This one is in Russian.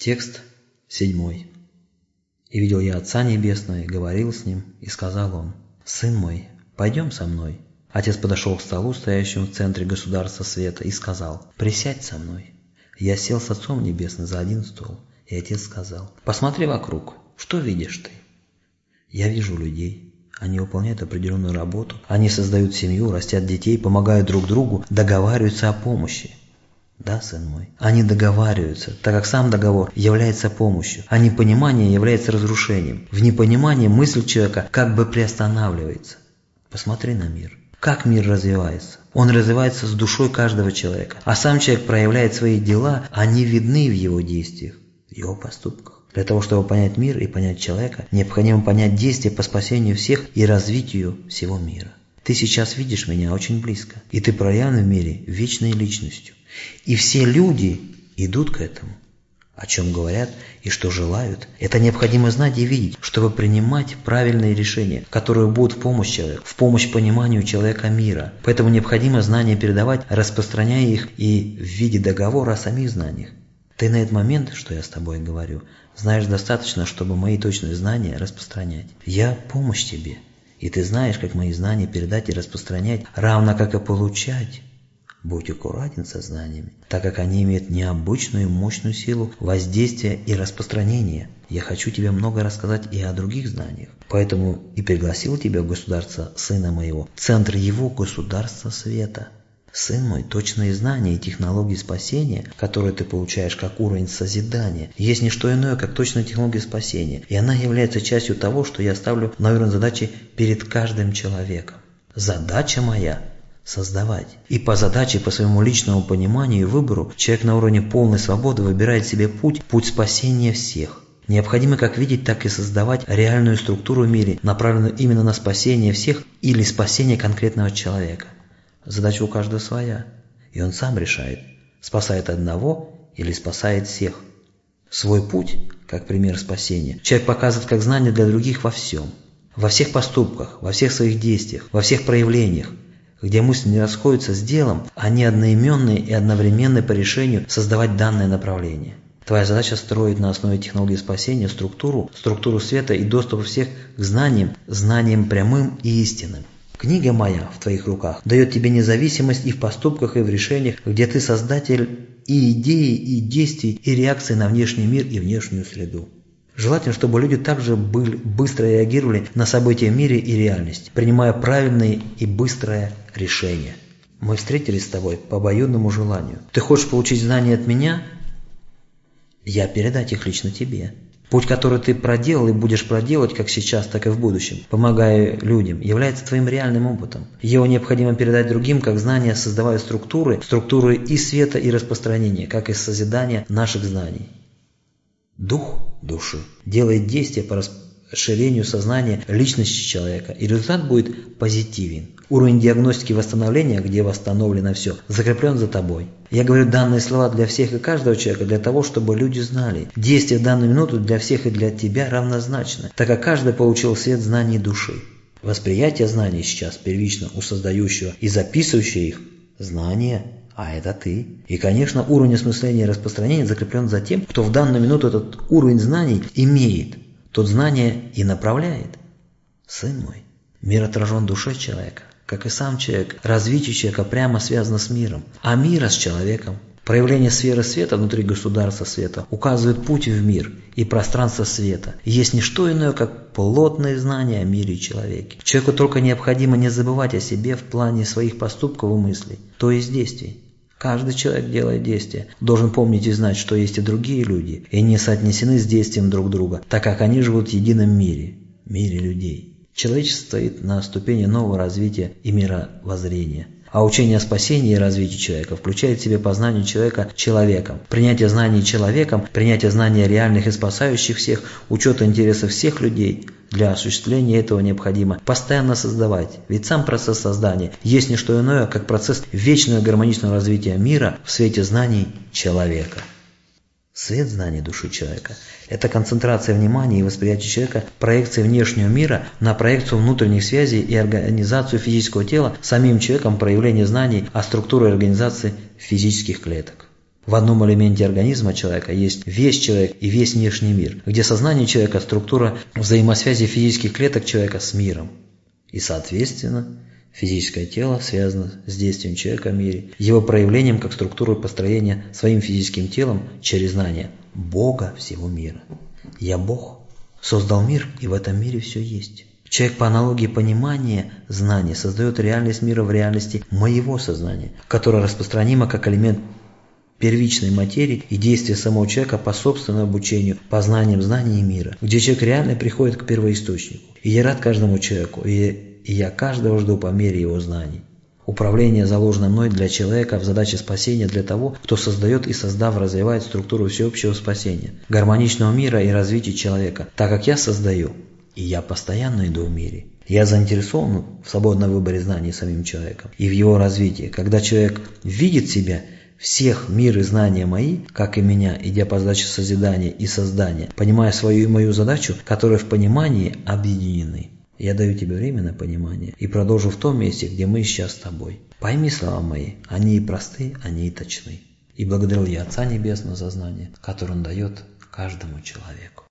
Текст седьмой. «И видел я Отца Небесного, говорил с Ним, и сказал Он, «Сын мой, пойдем со мной». Отец подошел к столу, стоящему в центре государства света, и сказал, «Присядь со мной». Я сел с Отцом Небесным за один стол, и Отец сказал, «Посмотри вокруг, что видишь ты?» Я вижу людей. Они выполняют определенную работу, они создают семью, растят детей, помогают друг другу, договариваются о помощи. Да, сын мой. Они договариваются, так как сам договор является помощью, а непонимание является разрушением. В непонимании мысль человека как бы приостанавливается. Посмотри на мир. Как мир развивается? Он развивается с душой каждого человека. А сам человек проявляет свои дела, они видны в его действиях, в его поступках. Для того, чтобы понять мир и понять человека, необходимо понять действия по спасению всех и развитию всего мира. Ты сейчас видишь меня очень близко, и ты проявлен в мире вечной личностью. И все люди идут к этому. О чем говорят и что желают, это необходимо знать и видеть, чтобы принимать правильные решения, которые будут в помощь человеку, в помощь пониманию человека мира. Поэтому необходимо знания передавать, распространяя их и в виде договора о самих знаниях. Ты на этот момент, что я с тобой говорю, знаешь достаточно, чтобы мои точные знания распространять. Я помощь тебе, и ты знаешь, как мои знания передать и распространять, равно как и получать. Будь аккуратен со знаниями, так как они имеют необычную мощную силу воздействия и распространения. Я хочу тебе много рассказать и о других знаниях. Поэтому и пригласил тебя в государство Сына Моего, центр Его государства света. Сын мой, точные знания и технологии спасения, которые ты получаешь как уровень созидания, есть не что иное, как точная технология спасения. И она является частью того, что я ставлю на уровень задачи перед каждым человеком. Задача моя создавать. И по задаче, по своему личному пониманию и выбору, человек на уровне полной свободы выбирает себе путь, путь спасения всех. Необходимо как видеть, так и создавать реальную структуру в мире, направленную именно на спасение всех или спасение конкретного человека. Задача у каждого своя, и он сам решает, спасает одного или спасает всех. Свой путь, как пример спасения, человек показывает как знание для других во всем. Во всех поступках, во всех своих действиях, во всех проявлениях, где мысли не расходятся с делом, они одноименные и одновременные по решению создавать данное направление. Твоя задача строить на основе технологии спасения структуру, структуру света и доступ всех к знаниям, знаниям прямым и истинным. Книга моя в твоих руках дает тебе независимость и в поступках, и в решениях, где ты создатель и идеи, и действий, и реакции на внешний мир и внешнюю среду. Желательно, чтобы люди также были, быстро реагировали на события в мире и реальности, принимая правильные и быстрое решение. Мы встретились с тобой по обоюдному желанию. Ты хочешь получить знания от меня? Я передать их лично тебе. Путь, который ты проделал и будешь проделать как сейчас, так и в будущем, помогая людям, является твоим реальным опытом. Его необходимо передать другим, как знания, создавая структуры, структуры и света, и распространения, как и созидания наших знаний. Дух души делает действия по расширению сознания личности человека, и результат будет позитивен. Уровень диагностики восстановления, где восстановлено все, закреплен за тобой. Я говорю данные слова для всех и каждого человека, для того, чтобы люди знали. Действие в данную минуту для всех и для тебя равнозначно, так как каждый получил свет знаний души. Восприятие знаний сейчас первично у создающего и записывающего их – знание а это ты. И, конечно, уровень осмысления и распространения закреплен за тем, кто в данную минуту этот уровень знаний имеет. Тот знание и направляет. Сын мой, мир отражен душе человека. Как и сам человек, развитие человека прямо связано с миром, а мира с человеком. Проявление сферы света внутри государства света указывает путь в мир и пространство света. есть не что иное, как плотные знания о мире и человеке. Человеку только необходимо не забывать о себе в плане своих поступков и мыслей, то есть действий. Каждый человек делает действия, должен помнить и знать, что есть и другие люди, и они соотнесены с действием друг друга, так как они живут в едином мире, мире людей. Человечество стоит на ступени нового развития и мировоззрения. А учение о спасении и развитии человека включает в себе познание человека человеком, принятие знаний человеком, принятие знаний реальных и спасающих всех, учет интересов всех людей – для осуществления этого необходимо постоянно создавать, ведь сам процесс создания есть не что иное, как процесс вечного гармоничного развития мира в свете знаний человека. Свет знаний души человека – это концентрация внимания и восприятия человека, проекция внешнего мира на проекцию внутренних связей и организацию физического тела самим человеком проявление знаний о структуре организации физических клеток. В одном элементе организма человека есть весь человек и весь внешний мир, где сознание человека – структура взаимосвязи физических клеток человека с миром. И, соответственно, физическое тело связано с действием человека в мире, его проявлением как структуры построения своим физическим телом через знание Бога всего мира. Я Бог, создал мир, и в этом мире все есть. Человек по аналогии понимания знания создает реальность мира в реальности моего сознания, которое распространимо как элемент первичной материи и действия самого человека по собственному обучению, познаниям знаний мира, где человек реально приходит к первоисточнику. И я рад каждому человеку, и, и я каждого жду по мере его знаний. Управление заложено мной для человека в задаче спасения для того, кто создает и создав развивает структуру всеобщего спасения, гармоничного мира и развития человека, так как я создаю, и я постоянно иду в мире. Я заинтересован в свободном выборе знаний самим человеком и в его развитии. Когда человек видит себя – всех мир и знания мои, как и меня, идя по задаче созидания и создания, понимая свою и мою задачу, которые в понимании объединены. Я даю тебе время на понимание и продолжу в том месте, где мы сейчас с тобой. Пойми слова мои, они и просты, они и точны. И благодарил я Отца Небесного за знание, которое Он дает каждому человеку.